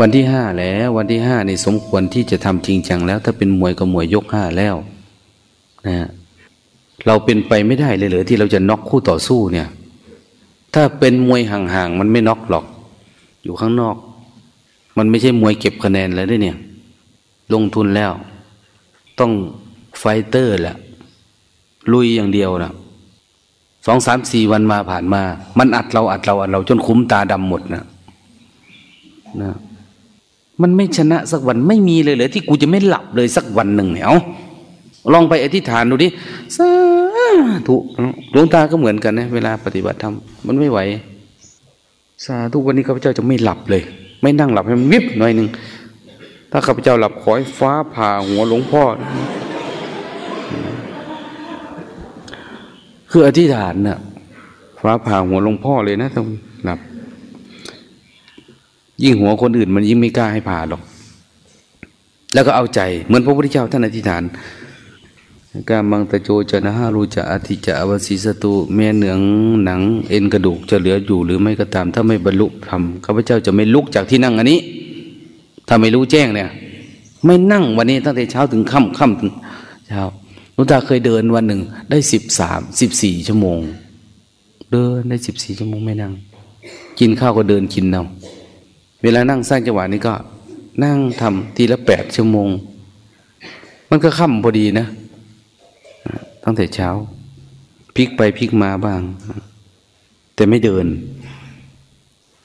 วันที่ห้าแล้ว วันที่ห้าในสมควรที่จะทำจริงจังแล้ว ถ้าเป็นมวยก็มวยยกห้าแล้วนะเราเป็นไปไม่ได้เลยเหรือที่เราจะน็อกคู่ต่อสู้เนี่ย ถ้าเป็นมวยห่างๆมันไม่น็อกหรอก อยู่ข้างนอก มันไม่ใช่มวยเก็บคะแนนแล้วด้วยเนี่ย ลงทุนแล้ว ต้องไฟเตอร์แหละลุยอย่างเดียวนะสองสามสี่วันมาผ่านมา มันอัดเราอัดเราอัดเราจนคุ้มตาดำหมดนะนะ มันไม่ชนะสักวันไม่มีเลยเลยที่กูจะไม่หลับเลยสักวันหนึ่งเนี่ยเอาลองไปอธิษฐานดูดิสาธุหลวงตาก็เหมือนกันนะเวลาปฏิบัติธรรมมันไม่ไหว สาธุวันนี้ข้าพเจ้าจะไม่หลับเลย ไม่นั่งหลับให้มันวิบหน่อยหนึ่งถ้าข้าพเจ้าหลับขอให้ฟ้าผ่าหัวหลวงพ่อ คืออธิษฐานนะ่ะฟ้าผ่าหัวหลวงพ่อเลยนะต้องหลับ ยิ่งหัวคนอื่นมันยิ่งไม่กล้าให้ผ่าหรอก แล้วก็เอาใจเหมือนพระพุทธเจ้าท่านอธิษฐานกามังตะโจจะนะฮารูจะอธิจะอวสีสตุแม่เหนืองหนัง เอ็นกระดูกจะเหลืออยู่หรือไม่ก็ตาม ถ้าไม่บรรลุธรรมข้าพเจ้าจะไม่ลุกจากที่นั่งอันนี้ ถ้าไม่รู้แจ้งเนี่ย ไม่นั่งวันนี้ตั้งแต่เช้าถึงค่ำค่ำถึงเช้าลวงตาเคยเดินวันหนึ่ง ได้สิบสามสิบสี่ชั่วโมง เดินได้สิบสี่ชั่วโมงไม่นั่ง กินข้าวก็เดินกินเอา เวลานั่งสร้างจังหวะนี้ก็ นั่งทำทีละแปดชั่วโมง มันก็ค่ำพอดีนะตั้งแต่เช้าพลิกไปพลิกมาบ้าง แต่ไม่เดิน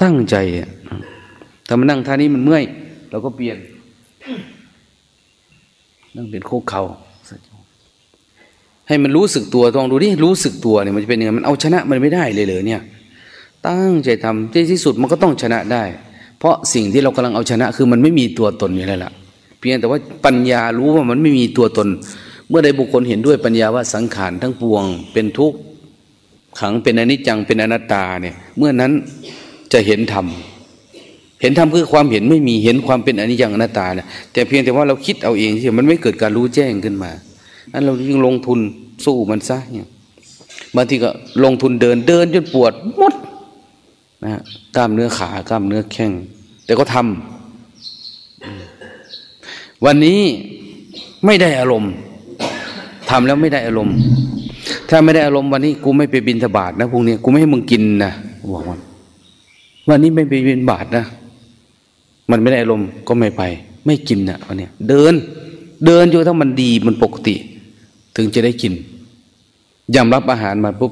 ตั้งใจถ้ามันนั่งท่านี้มันเมื่อยเราก็เปลี่ยน นั่งเป็นโคกเขาให้มันรู้สึกตัวลองดูดิรู้สึกตัวเนี่ยมันจะเป็นยังไงมันเอาชนะมันไม่ได้เลยเลยเนี่ย ตั้งใจทำที่สุดมันก็ต้องชนะได้ เพราะสิ่งที่เรากำลังเอาชนะ คือมันไม่มีตัวตนอยู่แล้วล่ะ เพียงแต่ว่าปัญญารู้ว่ามันไม่มีตัวตน เมื่อใดบุคคลเห็นด้วยปัญญาว่าสังขารทั้งปวง เป็นทุกข์ขังเป็นอนิจจังเป็นอนัตตาเนี่ย เมื่อนั้นจะเห็นธรรมเห็นธรรมคือความเห็นไม่มีเห็นความเป็นอนิจจังอนัตตาเนี่ยแต่เพียงแต่ว่าเราคิดเอาเองที่มันไม่เกิดการรู้แจ้งขึ้นมาอันเรายิ่งลงทุนสู้มันซะเนี่ยบางทีก็ลงทุนเดินเดินจนปวดมด นะกล้ามเนื้อขากล้ามเนื้อแข้งแต่ก็ทำวันนี้ไม่ได้อารมณ์ทำแล้วไม่ได้อารมณ์ ถ้าไม่ได้อารมณ์วันนี้กูไม่ไปบินทบาทนะพรุ่งนี้กูไม่ให้มึงกินนะบอกวันวันนี้ไม่ไปบินบาทนะมันไม่ได้อารมณ์ก็ไม่ไป ไม่กินนะวันนี้เดิน เดินอยู่ถ้ามันดีมันปกติ ถึงจะได้กินยำรับอาหารมาปุ๊บ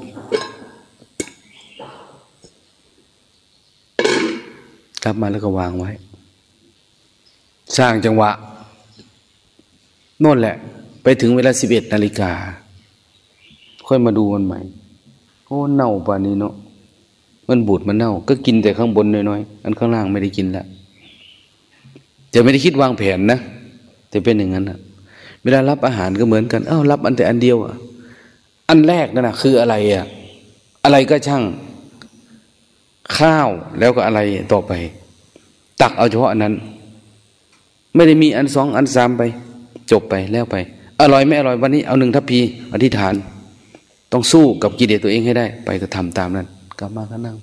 กลับมาแล้วก็วางไว้ สร้างจังหวะโน่นแหละ ไปถึงเวลาสิบเอ็ดนาฬิกา ค่อยมาดูมันใหม่โอ้เน่าป่านนี้เนาะมันบูดมันเน่า ก็กินแต่ข้างบนน้อยๆอันข้างล่างไม่ได้กินละจะไม่ได้คิดวางแผนนะจะเป็นอย่างนั้นนะเวลารับอาหารก็เหมือนกัน เอ้ารับอันแต่อันเดียวอะอันแรกนั่นนะคืออะไรอะ อะไรก็ช่าง ข้าวแล้วก็อะไรต่อไป ตักเอาเฉพาะนั้น ไม่ได้มีอันสองอันสามไป จบไปแล้วไป อร่อยไม่อร่อยวันนี้เอาหนึ่งทัพพีอธิษฐาน ต้องสู้กับกิเลสตัวเองให้ได้ ไปก็ทำตามนั้นกลับมาก็นั่ง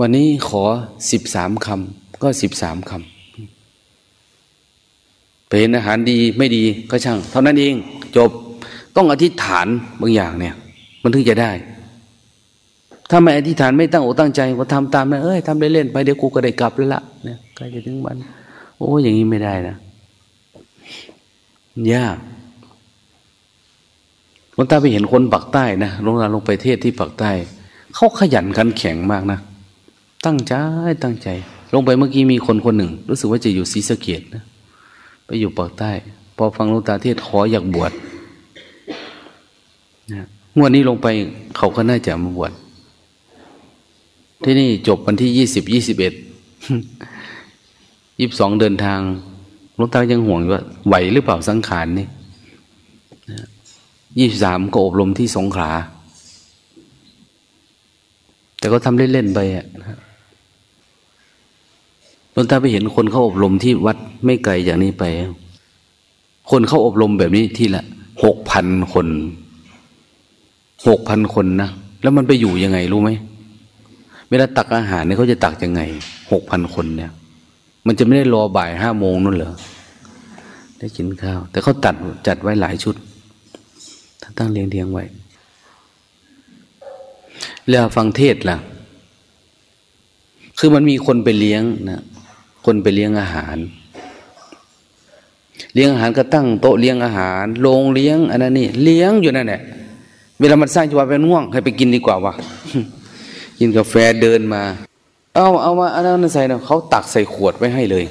วันนี้ขอสิบสามคำก็สิบสามคำไปเห็นอาหารดีไม่ดีก็ช่าง เท่านั้นเอง จบต้องอธิษฐานบางอย่างเนี่ย มันถึงจะได้ ถ้าไม่อธิษฐานไม่ตั้งอกตั้งใจก็ทำตามนะเอ้ยทำเล่นๆไปเดี๋ยวกูก็ได้กลับแล้วละเนี่ยใกล้จะถึงวัน โอ้อย่างนี้ไม่ได้นะยากหลวงตาไปเห็นคนปักใต้นะลงตาลงไปเทศที่ปักใต้ เขาขยันขันแข็งมากนะ ตั้งใจตั้งใจ ลงไปเมื่อกี้มีคนคนหนึ่ง รู้สึกว่าจะอยู่ศรีสะเกดนะ ไปอยู่ปักใต้ พอฟังหลวงตาเทศขออยากบวชนะงวดนี้ลงไปเขาก็น่าจะมาบวช ที่นี่จบวันที่ยี่สิบยี่สิบเอ็ดยี่สิบสองเดินทางลวงตายังห่วงว่าไหวหรือเปล่าสังขารนี่ยี่สามก็อบรมที่สงขลาแต่ก็ทำเล่นๆไปอะลวงตาไปเห็นคนเข้าอบรมที่วัดไม่ไกลจากนี้ไป คนเข้าอบรมแบบนี้ที่ละหกพันคนหกพันคนนะ แล้วมันไปอยู่ยังไงรู้ไหม เวลาตักอาหารเนี่ยเขาจะตักยังไงหกพันคนเนี่ย มันจะไม่ได้รอบ่ายห้าโมงนั่นเหรอได้กินข้าว แต่เขาตัดจัดไว้หลายชุดตั้งเรียงเรียงไว้ แล้วฟังเทศล่ะ คือมันมีคนไปเลี้ยงนะคนไปเลี้ยงอาหาร เลี้ยงอาหารก็ตั้งโต๊ะเลี้ยงอาหารโรงเลี้ยงอันนั้นนี่เลี้ยงอยู่นั่นแหละเวลามันสร้างจังหวะเป็นง่วงให้ไปกินดีกว่าวะ กินกาแฟเดินมา เอาเอามาอันนั้นใส่นะเขาตักใส่ขวดไว้ให้เลย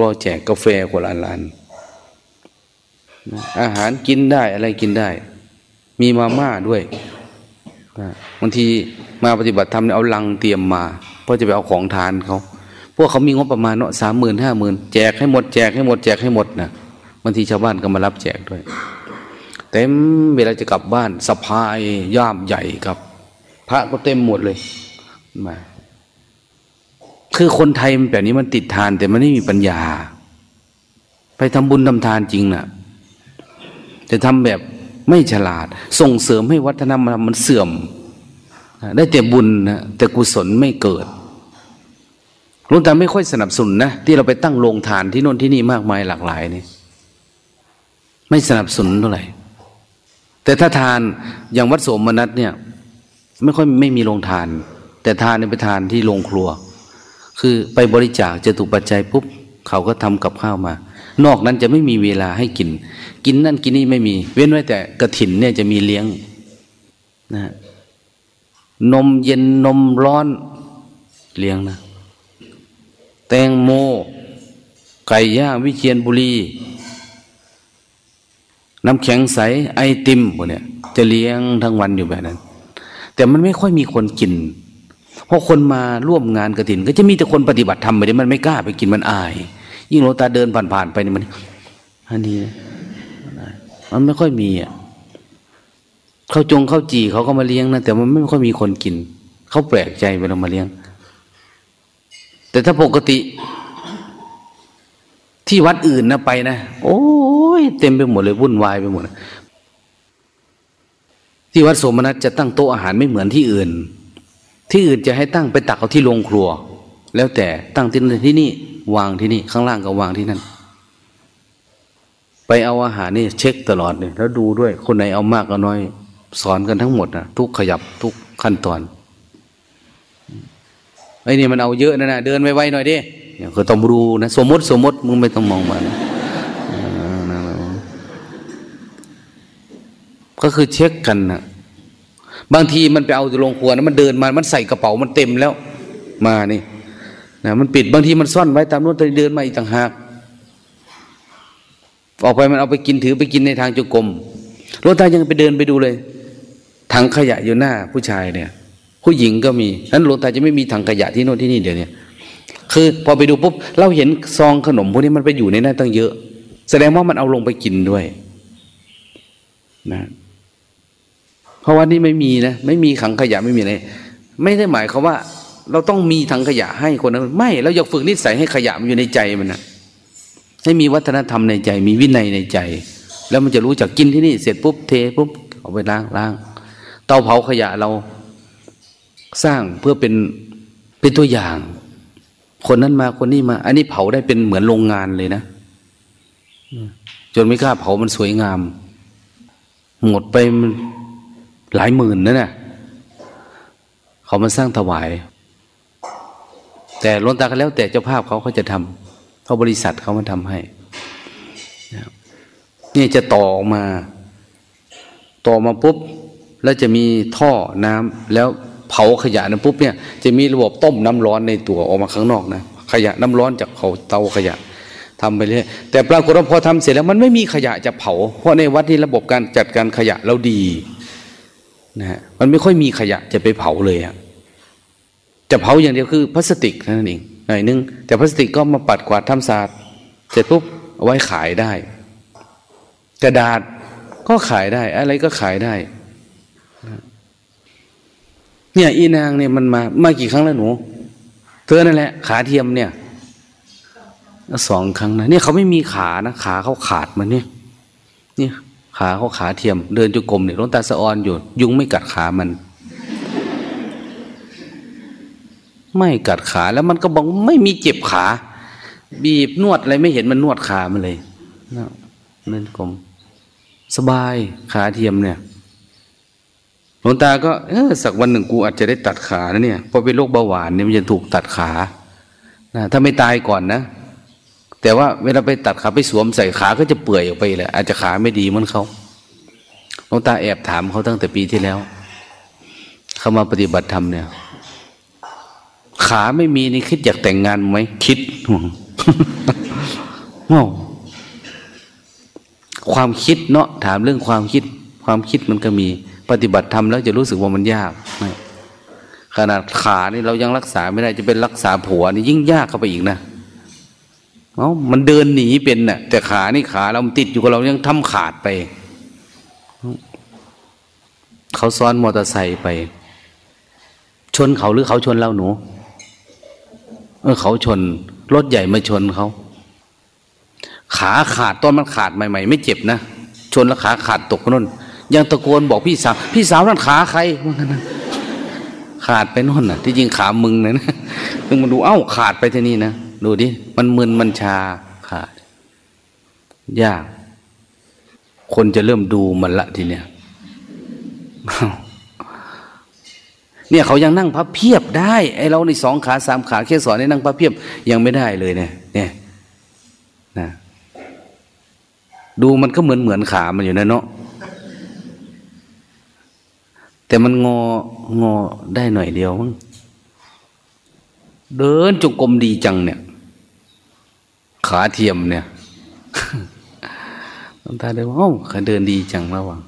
เราแจกกาแฟขวดละลันอาหารกินได้อะไรกินได้ มีมาม่าด้วยบางทีมาปฏิบัติธรรมเนี่ยเอาลังเตรียมมาเพราะจะไปเอาของทานเขาพวกเขามีงบประมาณเนาะสามหมื่นห้าหมื่นแจกให้หมดแจกให้หมดแจกให้หมดนะบางทีชาวบ้านก็มารับแจกด้วยเต็มเวลาจะกลับบ้านสะพายย่ามใหญ่ครับ พระก็เต็มหมดเลย มา คือคนไทยมันแบบนี้มันติดทาน แต่มันไม่มีปัญญา ไปทำบุญทำทานจริงนะ่ะจะทำแบบไม่ฉลาด ส่งเสริมให้วัฒนธรรมมันเสื่อม ได้แต่บุญนะแต่กุศลไม่เกิดลุงตาไม่ค่อยสนับสนุนนะที่เราไปตั้งโรงทานที่โน่นที่นี่มากมายหลากหลายนี่ไม่สนับสนุนเท่าไหร่แต่ถ้าทานอย่างวัดโสมนัสเนี่ย ไม่ค่อยไม่มีโรงทาน แต่ทานเนี่ยไปทานที่โรงครัว คือไปบริจาคจะถูกปัจจัยปุ๊บเขาก็ทำกับข้าวมา นอกนั้นจะไม่มีเวลาให้กิน กินนั่นกินนี่ไม่มี เว้นไว้แต่กระถินเนี่ยจะมีเลี้ยงนะนมเย็นนมร้อนเลี้ยงนะ แตงโม ไก่ย่างวิเชียนบุรี น้ำแข็งใสไอติมพวกเนี้ยจะเลี้ยงทั้งวันอยู่แบบนั้น แต่มันไม่ค่อยมีคนกิน เพราะคนมาร่วมงานกระถิน ก็จะมีแต่คนปฏิบัติธรรมไปเดี๋ยมันไม่กล้าไปกินมันอาย ยิ่งโลตาเดินผ่านๆไปนี่มันอันนี้มันไม่ค่อยมีอะเขาจงเข้าจีเขาก็มาเลี้ยงนะแต่มันไม่ค่อยมีคนกินเขาแปลกใจเวลามาเลี้ยง แต่ถ้าปกติ ที่วัดอื่นนะไปนะโอ้ยเต็มไปหมดเลยวุ่นวายไปหมดที่วัดสมนัตจะตั้งโต๊ะอาหารไม่เหมือนที่อื่น ที่อื่นจะให้ตั้งไปตักเอาที่โรงครัว แล้วแต่ตั้งที่นี่ที่นี่วางที่นี่ข้างล่างก็วางที่นั่น ไปเอาอาหารนี่เช็คตลอดเลยแล้วดูด้วยคนไหนเอามากก็น้อย สอนกันทั้งหมดนะทุกขยับทุกขั้นตอนไอ้นี่มันเอาเยอะนะนะเดินไวๆหน่อยดิเนี่ยก็ต้องรู้นะ สมมติสมมติมึงไม่ต้องมองมันก็คือเช็คกันนะ บางทีมันไปเอาโรงครัวนะมันเดินมา มันใส่กระเป๋ามันเต็มแล้ว มานี่นะมันปิดบางทีมันซ่อนไว้ตามนู้นตเดินมาอีกต่างหากออกไปมันเอาไปกินถือไปกินในทางจุกรมรถตายังไปเดินไปดูเลยถังขยะอยู่หน้าผู้ชายเนี่ย ผู้หญิงก็มีนั้นหลวงตาจะไม่มีถังขยะที่โน่นที่นี่เดี๋ยวนี้คือ พอไปดูปุ๊บเราเห็นซองขนมพวกนี้มันไปอยู่ในนั้นตั้งเยอะ แสดงว่ามันเอาลงไปกินด้วย นะ เพราะว่านี่ไม่มีนะไม่มีถังขยะไม่มีอะไรไม่ได้หมายเขาว่า เราต้องมีถังขยะให้คนนั้นไม่เราอยากฝึกนิสัยให้ขยะมันอยู่ในใจมันนะให้มีวัฒนธรรมในใจ มีวินัยในใจ แล้วมันจะรู้จักกินที่นี่เสร็จปุ๊บเทปุ๊บเอาไปล้างล้างเตาเผาขยะเราสร้างเพื่อเป็นเป็นตัวอย่าง คนนั้นมาคนนี้มา อันนี้เผาได้เป็นเหมือนโรงงานเลยนะจนไม่กล้าเผามันสวยงาม หมดไปมัน หลายหมื่นนะเนี่ยเขามาสร้างถวาย แต่ล้นตากันแล้ว แต่เจ้าภาพเขาเขาจะทำเขาบริษัทเขามาทำให้นี่จะต่อออกมา ต่อมาปุ๊บ แล้วจะมีท่อน้ำแล้วเผาขยะนั้นปุ๊บเนี่ยจะมีระบบต้มน้ำร้อนในตัวออกมาข้างนอกนะขยะน้ำร้อนจากเขาเตาขยะทำไปเรื่อยแต่ปรากฏว่าพอทำเสร็จแล้วมันไม่มีขยะจะเผา เพราะในวัดนี้ระบบการจัดการขยะเราดี นะฮะมันไม่ค่อยมีขยะจะไปเผาเลยอะจะเผาอย่างเดียวคือพลาสติกนั่นเองหน่อยนึง แต่พลาสติกก็มาปัดกวาดทำสะอาดเสร็จปุ๊บเอาไว้ขายได้ กระดาษก็ขายได้ อะไรก็ขายได้ เนี่ยอีนางเนี่ยมันมามากี่ครั้งแล้วหนู เธอนั่นแหละ ขาเทียมเนี่ยสองครั้งนะเนี่ยเขาไม่มีขานะขาเขาขาดมันเนี่ย เนี่ย ขาเขาขาเทียม เดินจุกรมเนี่ยล้นตาสะออนอยู่ ยุงไม่กัดขามัน ไม่กัดขาแล้วมันก็บอกไม่มีเจ็บขา บีบนวดอะไรไม่เห็นมันนวดขามันเลยนะนั่นกลมสบายขาเทียมเนี่ยหลวงตาก็เออสักวันหนึ่งกูอาจจะได้ตัดขานะเนี่ยเพราะเป็นโรคเบาหวานเนี่ยมันจะถูกตัดขานะถ้าไม่ตายก่อนนะ แต่ว่าเวลาไปตัดขาไปสวมใส่ขาก็จะเปื่อยออกไปเลยอาจจะขาไม่ดีเหมือนเขาหลวงตาแอบถามเขาตั้งแต่ปีที่แล้ว เขามาปฏิบัติธรรมเนี่ย ขาไม่มีนี่คิดอยากแต่งงานไหมคิดห่วงความคิดเนาะถามเรื่องความคิด ความคิดมันก็มีปฏิบัติธรรมแล้วจะรู้สึกว่ามันยากขนาดขานี่เรายังรักษาไม่ได้จะเป็นรักษาผัวนี่ยิ่งยากเข้าไปอีกนะ เอ้ามันเดินหนีเป็นน่ะ แต่ขานี่ขาเราติดอยู่กับเรายังทำขาดไป เขาซ้อนมอเตอร์ไซค์ไป ชนเขาหรือเขาชนเราหนู เออเขาชน รถใหญ่มาชนเขา ขาขาดตอนมันขาดใหม่ ๆ ไม่เจ็บนะ ชนแล้วขาขาดตกนั่นยังตะโกนบอกพี่สาว พี่สาวนั่นขาใครขาดไปน่นน่ะ ที่จริงขามึงนะนะมึงมาดูเอ้าขาดไปที่นี่นะ ดูดิ มันมึนมันชาขาด ยาก คนจะเริ่มดูมันละทีเนี้ยเนี่ยเขายังนั่งพับเพียบได้ไอเราในสองขาสามขาแค่สอนให้นั่งพับเพียบยังไม่ได้เลยเนี่ย เนี่ยนะดูมันก็เหมือนเหมือนขามันอยู่นะเนาะแต่มันงองอได้หน่อยเดียวมั้งเดินจุกกลมดีจังเนี่ย ขาเทียมเนี่ยตาตาเดินว่าโอ้ขาเดินดีจังแล้ววะ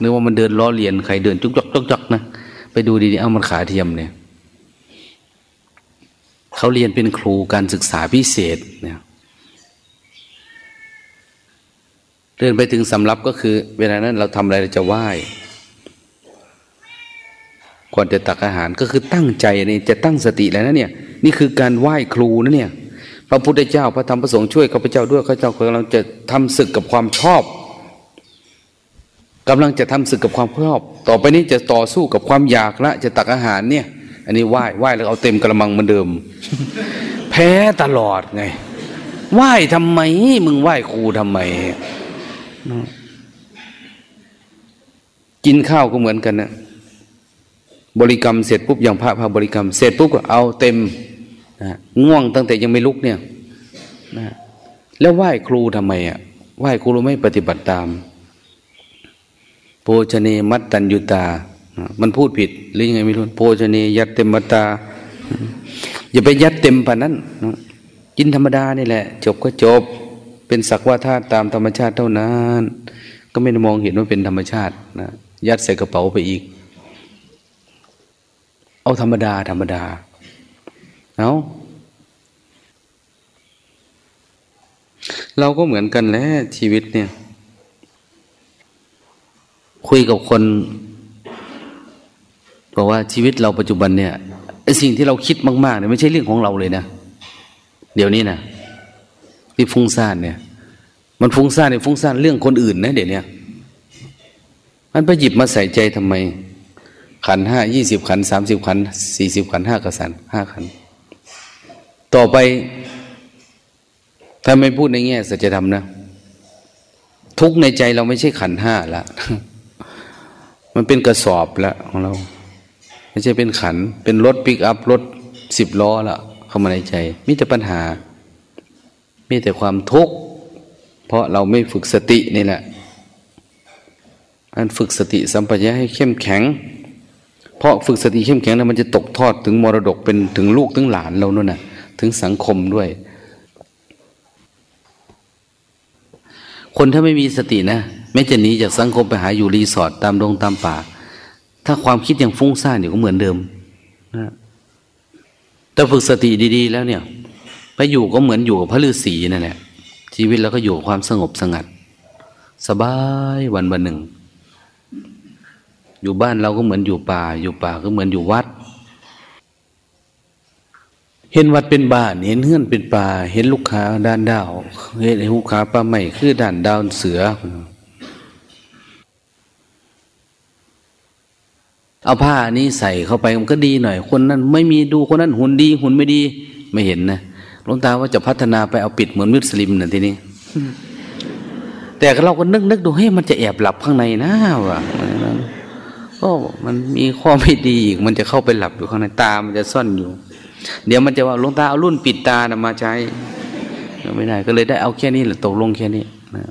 นึกว่ามันเดินล้อเลียนใครเดินจุกจักจุกจักนะไปดูดีๆเอามันขาเทียมเนี่ยเขาเรียนเป็นครูการศึกษาพิเศษเนี่ยเดินไปถึงสำรับก็คือ เวลานั้นเราทำอะไรเราจะไหว้ก่อนจะตักอาหารก็คือตั้งใจนี่จะตั้งสติแล้วนะเนี่ย นี่คือการไหว้ครูนะเนี่ย พระพุทธเจ้าพระธรรมพระสงฆ์ช่วยข้าพเจ้าด้วยข้าพเจ้ากำลังจะทำศึกกับความชอบกำลังจะทำศึกกับความชอบ ต่อไปนี้จะต่อสู้กับความอยากละจะตักอาหารเนี่ย อันนี้ไหว้ไหว้แล้วเอาเต็มกระมังเหมือนเดิม แพ้ตลอดไงไหว้ทำไม มึงไหว้ครูทำไมกินข้าวก็เหมือนกันนะบริกรรมเสร็จปุ๊บอย่างพระพาบริกรรม เสร็จปุ๊บก็เอาเต็ม นะง่วงตั้งแต่ยังไม่ลุกเนี่ยนะแล้วไหว้ครูทำไมอะไหว้ครูไม่ปฏิบัติตามโภชเนมัตตัญยุตา มันพูดผิดหรือยังไงไม่รู้โภชเนยัดเต็มมัตตา อย่าไปยัดเต็มปานนั้นกินธรรมดานี่แหละ จบก็จบ เป็นสักว่าธาตุตามธรรมชาติเท่านั้น ก็ไม่ได้มองเห็นว่าเป็นธรรมชาตินะยัดใส่กระเป๋าไปอีก เอาธรรมดาธรรมดา เอาเราก็เหมือนกันแหละชีวิตเนี่ย คุยกับคนบอกว่าชีวิตเราปัจจุบันเนี่ยไอสิ่งที่เราคิดมากๆเนี่ยไม่ใช่เรื่องของเราเลยนะเดี๋ยวนี้นะที่ฟุ้งซ่านเนี่ย มันฟุ้งซ่านเนี่ยฟุ้งซ่านเรื่องคนอื่นนะเดี๋ยวนี้มันไปหยิบมาใส่ใจทำไม ขันห้ายี่สิบขันสามสิบขันสี่สิบขันห้ากระสันห้าขัน ต่อไป ถ้าไม่พูดในแง่สัจธรรมนะ ทุกในใจเราไม่ใช่ขันห้าละ มันเป็นกระสอบละของเรา ไม่ใช่เป็นขัน เป็นรถปิกอัพรถสิบล้อละเข้ามาในใจ มีแต่ปัญหา มีแต่ความทุกข์ เพราะเราไม่ฝึกสตินี่แหละอันฝึกสติสัมปชัญญะให้เข้มแข็ง เพราะฝึกสติเข้มแข็งแล้วมันจะตกทอดถึงมรดกเป็นถึงลูกถึงหลานเรานั่นน่ะ ถึงสังคมด้วย คนถ้าไม่มีสตินะไม่จะหนีจากสังคมไปหาอยู่รีสอร์ทตามดงตามป่า ถ้าความคิดยังฟุ้งซ่านอยู่ก็เหมือนเดิมนะแต่ฝึกสติดี ๆ แล้วเนี่ย ไปอยู่ก็เหมือนอยู่กับพระฤาษีนั่นแหละชีวิตเราก็อยู่ความสงบสงัด สบายวันวันหนึ่ง อยู่บ้านเราก็เหมือนอยู่ป่า อยู่ป่าก็เหมือนอยู่วัด เห็นวัดเป็นบ้าน เห็นเฮือนเป็นป่า เห็นลูกค้าด้านดาว เห็นลูกค้าปลาใหม่คือด้านดาวเสือ เอาผ้านี้ใส่เข้าไปมันก็ดีหน่อย คนนั้นไม่มีดูคนนั้นหุ่นดี หุ่นไม่ดี ไม่เห็นนะหลวงตาว่าจะพัฒนาไปเอาปิดเหมือนมุสลิมน่ะทีนี้ แต่เราก็นึกนึกดูให้มันจะแอบหลับข้างในนะวะก็มันมีข้อไม่ดีอีก มันจะเข้าไปหลับอยู่ข้างในตา มันจะซ่อนอยู่ เดี๋ยวมันจะว่าลงตาเอารุ่นปิดตานะมาใช้ไม่ได้ ก็เลยได้เอาแค่นี้แหละตกลงแค่นี้นะ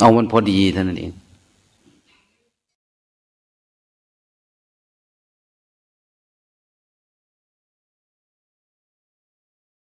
เอามันพอดีเท่านั้นเอง